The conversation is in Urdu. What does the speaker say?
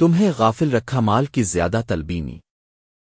تمہیں غافل رکھا مال کی زیادہ تلبینی۔